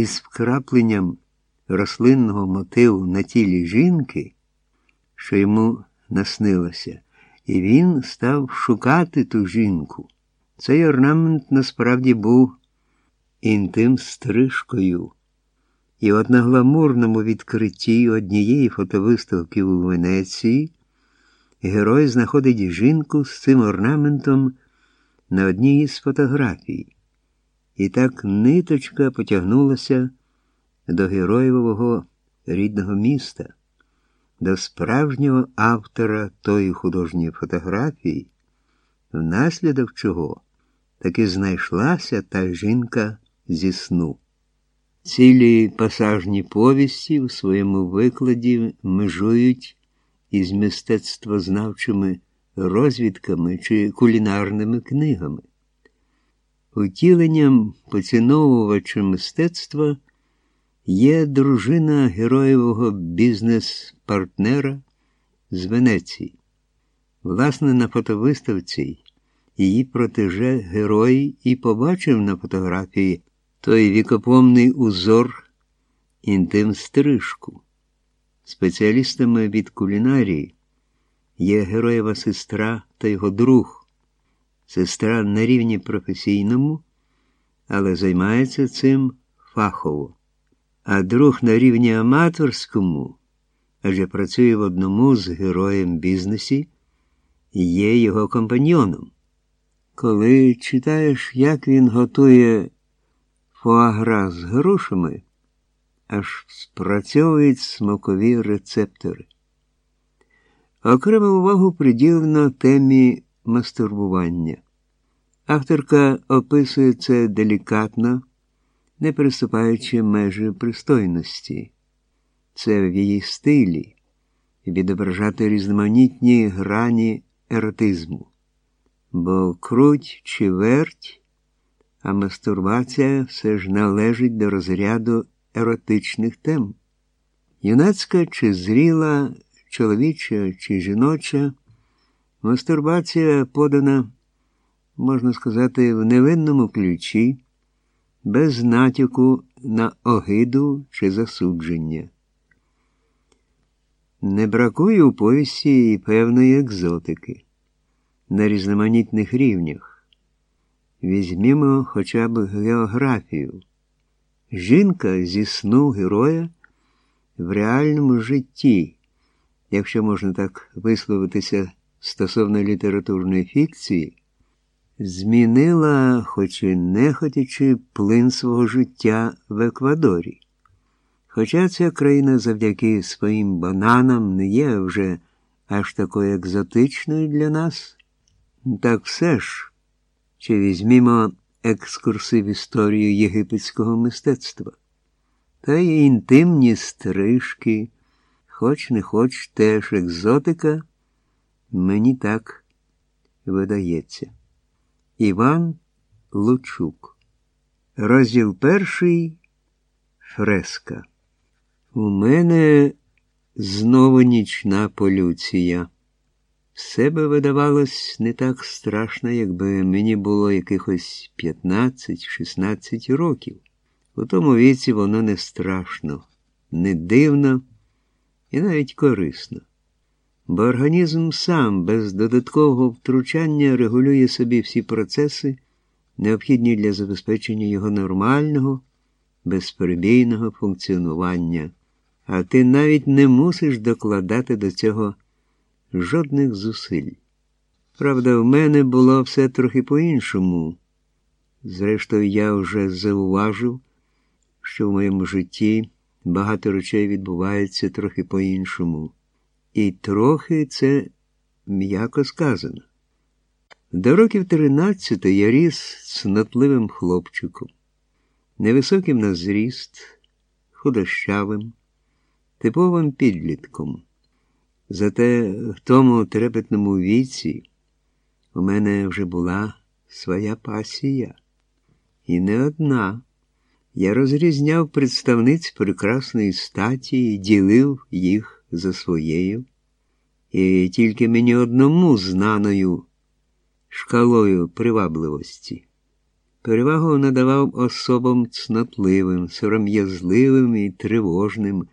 із вкрапленням рослинного мотиву на тілі жінки, що йому наснилося, і він став шукати ту жінку. Цей орнамент насправді був інтим стрижкою. І от на гламурному відкритті однієї фотовиставки у Венеції герой знаходить жінку з цим орнаментом на одній із фотографій. І так ниточка потягнулася до героєвого рідного міста, до справжнього автора тої художньої фотографії, внаслідок чого таки знайшлася та жінка зі сну. Цілі пасажні повісті в своєму викладі межують із мистецтвознавчими розвідками чи кулінарними книгами. Утіленням поціновувача мистецтва є дружина героєвого бізнес-партнера з Венеції. Власне, на фотовиставці її протеже герой і побачив на фотографії той вікопомний узор інтим стрижку. Спеціалістами від кулінарії є героєва сестра та його друг. Сестра на рівні професійному, але займається цим фахово, а друг на рівні аматорському, адже працює в одному з героєм бізнесі і є його компаньйоном. Коли читаєш, як він готує фуагра з грушами, аж спрацьовують смакові рецептори. Окрему увагу приділено темі мастурбування. Авторка описує це делікатно, не переступаючи межі пристойності. Це в її стилі відображати різноманітні грані еротизму. Бо круть чи верть, а мастурбація все ж належить до розряду еротичних тем. Юнацька чи зріла, чоловіча чи жіноча, мастурбація подана, можна сказати, в невинному ключі, без натяку на огиду чи засудження. Не бракує у повісті і певної екзотики на різноманітних рівнях. Візьмімо хоча б географію. Жінка зі сну героя в реальному житті, якщо можна так висловитися стосовно літературної фікції, змінила, хоч і не хотячи, плин свого життя в Еквадорі. Хоча ця країна завдяки своїм бананам не є вже аж такою екзотичною для нас, так все ж, чи візьмімо екскурси в історію єгипетського мистецтва, та й інтимні стрижки, хоч не хоч теж екзотика, мені так видається. Іван Лучук. Розділ перший фреска. У мене знову нічна полюція. Все би видавалось не так страшно, якби мені було якихось 15-16 років. У тому віці воно не страшно, не дивно і навіть корисно. Бо організм сам без додаткового втручання регулює собі всі процеси, необхідні для забезпечення його нормального, безперебійного функціонування, а ти навіть не мусиш докладати до цього жодних зусиль. Правда, в мене було все трохи по-іншому. Зрештою, я вже зауважив, що в моєму житті багато речей відбувається трохи по-іншому. І трохи це м'яко сказано. До років 13 я ріс цнотливим хлопчиком, невисоким на зріст, худощавим, типовим підлітком. Зате в тому трепетному віці у мене вже була своя пасія. І не одна. Я розрізняв представниць прекрасної статі і ділив їх за своєю, і тільки мені одному знаною шкалою привабливості. перевагу надавав особам цнотливим, сором'язливим і тривожним.